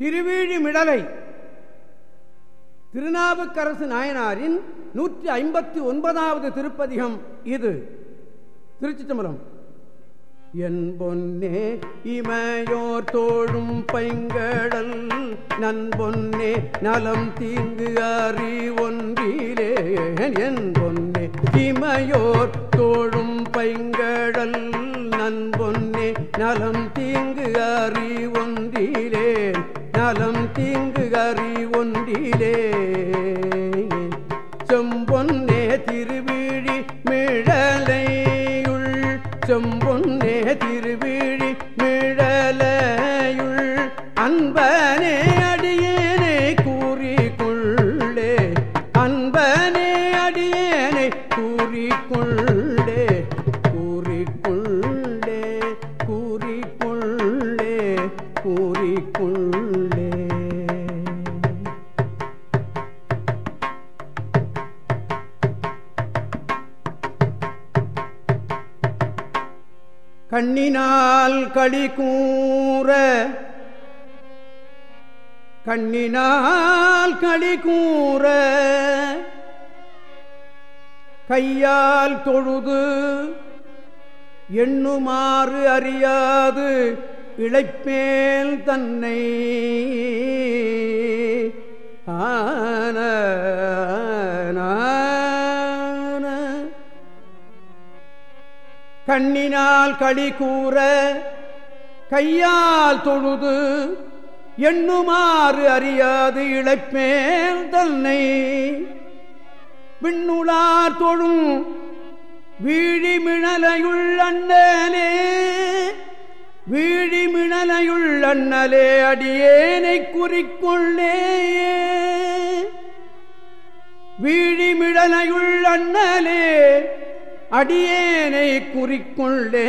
திருவீழிமிடலை திருநாவுக்கரசு நாயனாரின் நூற்றி ஐம்பத்தி ஒன்பதாவது திருப்பதிகம் இது. திருச்சி தம்பரம் என் பொன்னே இமையோர் தோழும் பைங்கடல். நன் பொன்னே நலம் தீங்கு அறி ஒன்றிலே என் பொன்னே இமையோர் தோழும் பைங்கடல். நன் பொன்னே நலம் தீங்கு அறி ஒன்றிலே காலம் தீங்கு அறி ஒன்றிலே. செம்பொன்னே திருவிழி மிழலையுள். செம்பொன்னே திருவிழி மிழலையுள். அன்பனே கண்ணினால் களி கூற கண்ணினால் களி கூற கையால் தொழுது எண்ணுமாறு அறியாது இழைப்பேல் தன்னை ஆன கண்ணினால் களி கூற கையால் தொழுது எண்ணுமாறு அறியாது இழைப்பேல் தன்னை. விண்ணுளார் தொழும் வீழிமிழலையுள் அண்ணலே வீழிமிழலையுள் அண்ணலே அடியேனை குறிக்கொள்ளே. வீழிமிழலையுள் அண்ணலே அடியேனை குறிக்கொள்ளே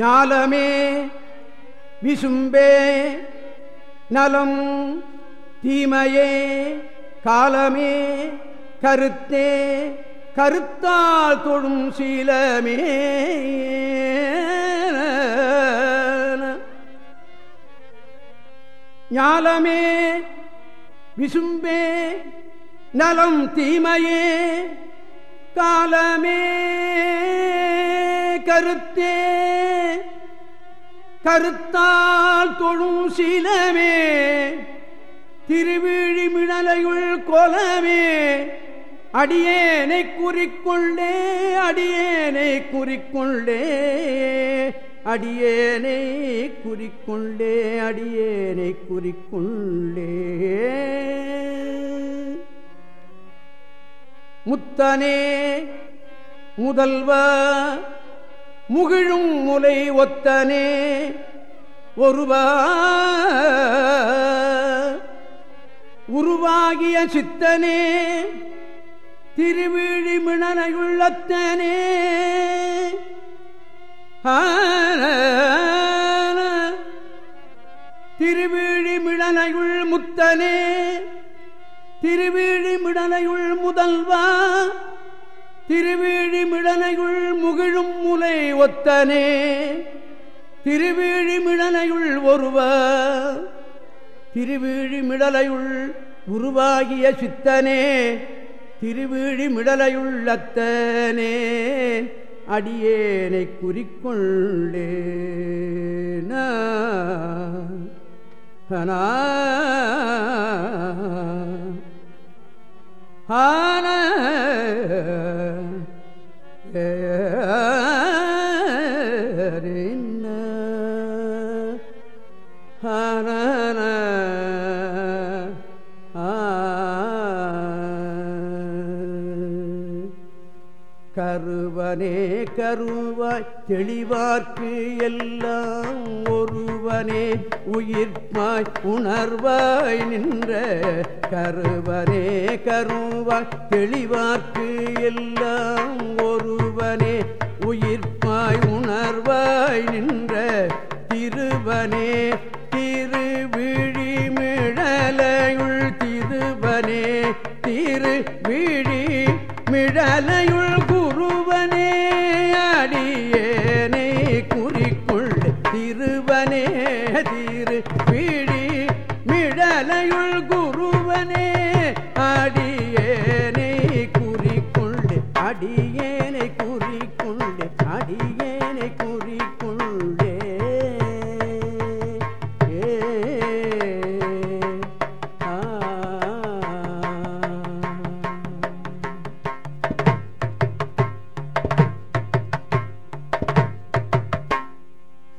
ஞாலமே விசும்பே நலம் தீமையே காலமே கருத்தே கருத்தால் தொழும் சீலமே. ஞாலமே விசும்பே நலம் தீமையே காலமே கருத்தே கருத்தால் தொழும் சீலமே திருவிழிமிழலையுள் கோலமே அடியேனை குறிக்கொள்ளே அடியேனை குறிக்கொள்ளே. அடியேனை குறிக்கொண்டே அடியேனை குறிக்கொண்டே. முத்தனே முதல்வ முகிழும் முலை ஒத்தனே ஒருவா உருவாகிய சித்தனே திருவிழிமிணனையுள்ளத்தனே திருவிழிமிடனையுள் முத்தனே திருவிழிமிடனையுள் முதல்வா திருவிழிமிடனையுள் முகிழும் முலை ஒத்தனே திருவிழிமிடனையுள் ஒருவ திருவிழி உருவாகிய சித்தனே திருவிழிமிடலையுள்ளத்தனே அடியேனை குறிக்கொள்ளே ஆ கருவனே கருவாய் தெளிவார்க்கு எல்லாம் ஒருவனே. உயிர்ப்பாய் உணர்வாய் நின்ற கருவனே கருவாய் தெளிவார்க்கு எல்லாம் ஒருவனே. உயிர்ப்பாய் உணர்வாய் நின்ற திருவனே திருவிழ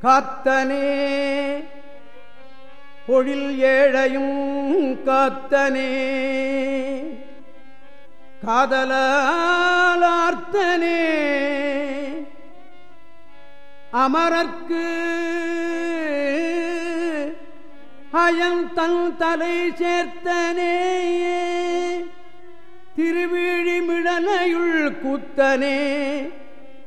காத்தனே பொழில் ஏழையும் காத்தனே காதலார்த்தனே அமரர்க்கு அயம் தன் தலை சேர்த்தனே திருவிழிமிழலையுள் கூத்தனே.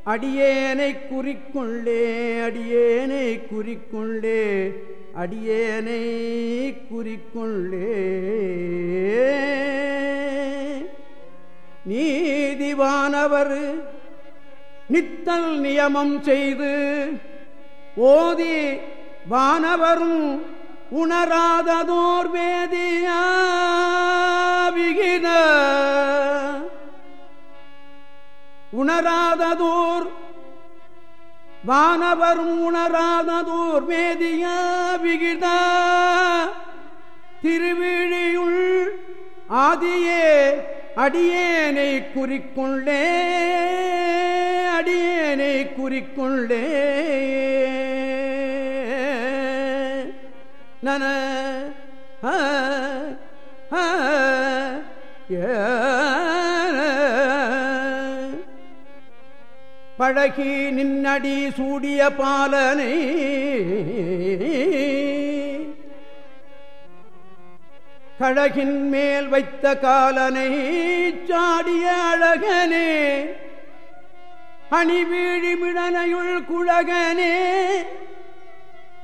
அடியேனை குறிக்கொள்ளே அடியேனை குறிக்கொள்ளே அடியேனை குறிக்கொள்ளே. நீதிவானவர் நித்தல் நியமம் செய்து ஓதி வானவரும் உணராததோர் வேதியா விகின உணராததோர். வானவரும் உணராததோர் மேதியா விகிதா. திருவிழியுள் ஆதியே அடியேனை குறிக்கொள்ளே அடியேனை குறிக்கொள்ளே. நன ஏ. பழகி நின்னடி சூடிய பாலனை. கழகின் மேல் வைத்த காலனை சாடிய அழகனே. அணிவீழிமிடனையுள் குழகனே.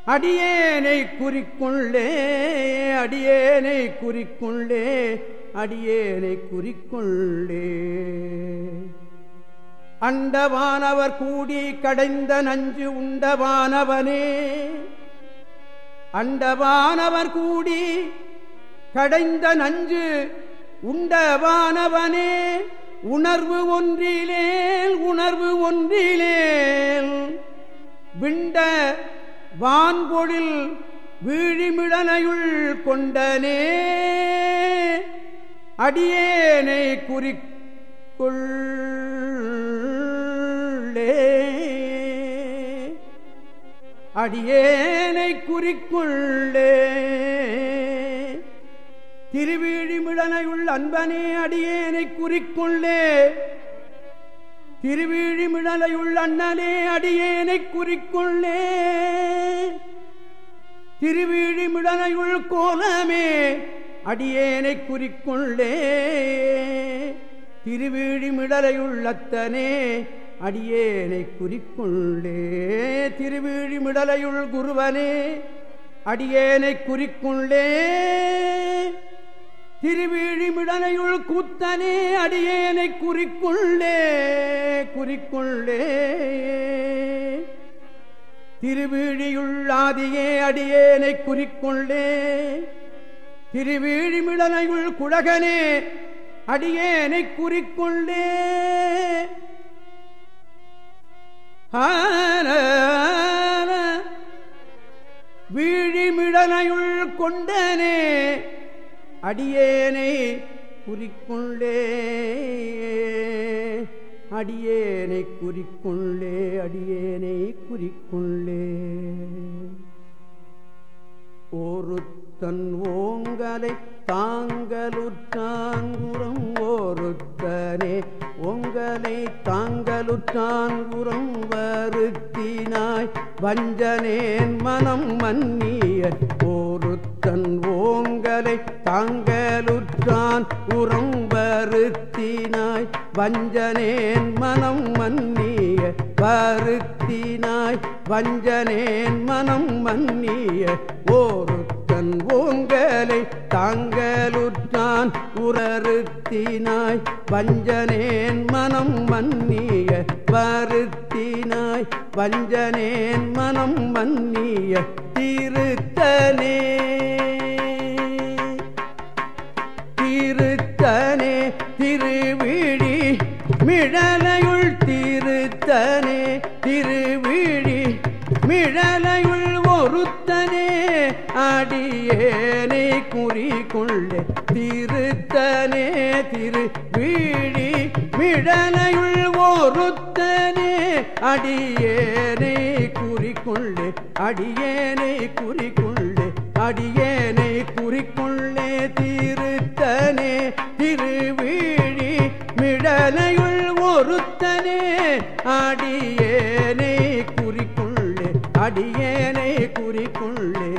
அடியேனை குறிக்கொள்ளே அடியேனை குறிக்கொள்ளே அடியேனை குறிக்கொள்ளே. அண்டவானவர் கூடி கடைந்த நஞ்சு உண்டவானவனே. அண்டவானவர் கூடி கடைந்த நஞ்சு உண்டவானவனே. உணர்வு ஒன்றிலேல் உணர்வு ஒன்றிலேல். விண்ட வான்பொழில் வீழிமிழனையுள் கொண்டனே. அடியேனை குறிக்கொள்ளே அடியேனை குறிக்குள்ளே. திருவீழிமிழனையுள் அன்பனே அடியேனை குறிக்குள்ளே. திருவீழிமிழலையுள் அண்ணனே அடியேனை குறிக்குள்ளே. திருவீழிமிழனையுள் கோலமே அடியேனை குறிக்கொள்ளே. திருவீழிமிடலையுள்ளத்தனே அடியேனை குறிக்கொள்ளே திருவிழிமிடலையுள் குருவனே அடியேனை குறிக்கொள்ளே திருவீழிமிடனையுள் கூத்தனே அடியேனை குறிக்கொள்ளே குறிக்கொள்ளே திருவிழியுள்ளாதியே அடியேனை குறிக்கொள்ளே திருவீழிமிடனையுள் குழகனே அடியேனை குறிக்கொள்ளே வீழிமிடனையுள் கொண்டனே அடியேனை குறிக்கொள்ளே அடியேனை குறிக்கொள்ளே அடியேனை குறிக்கொள்ளே ஒருத்தன் ஓங்கலை தாங்கலுற்றாங்குறம் ஒருத்தனே உங்களை தாங்களுற்றான் தாங்கலுற்றாங்குறம் வருத்தினாய். வஞ்சனேன் மனம் மன்னிய ஒருத்தன் ஓங்களை தாங்களுற்றான் உரம் வருத்தினாய். வஞ்சனேன் மனம் மன்னிய வருத்தினாய். வஞ்சனேன் மனம் மன்னிய ஒருத்தன் ஓங்கலை தாங்கலுற்றான் உரறுத்தினாய் வஞ்சனேன் மனம் மன்னிய வருத்தினாய். வஞ்சனேன் மனம் மன்னிய திருத்தனே. அடியேனை குறிக்கொள்ளே திருத்தனே திரு வீழி மிழலையுள் ஒருத்தனே அடியேனை குறிக்கொள்ளே அடியேனை குறிக்கொள்ளே அடியேனை குறிக்கொள்ளே திருத்தனே திருவீழி மிடலையுள் ஒருத்தனே அடியேனை குறிக்கொள்ளே அடியேனை குறிக்கொள்ளே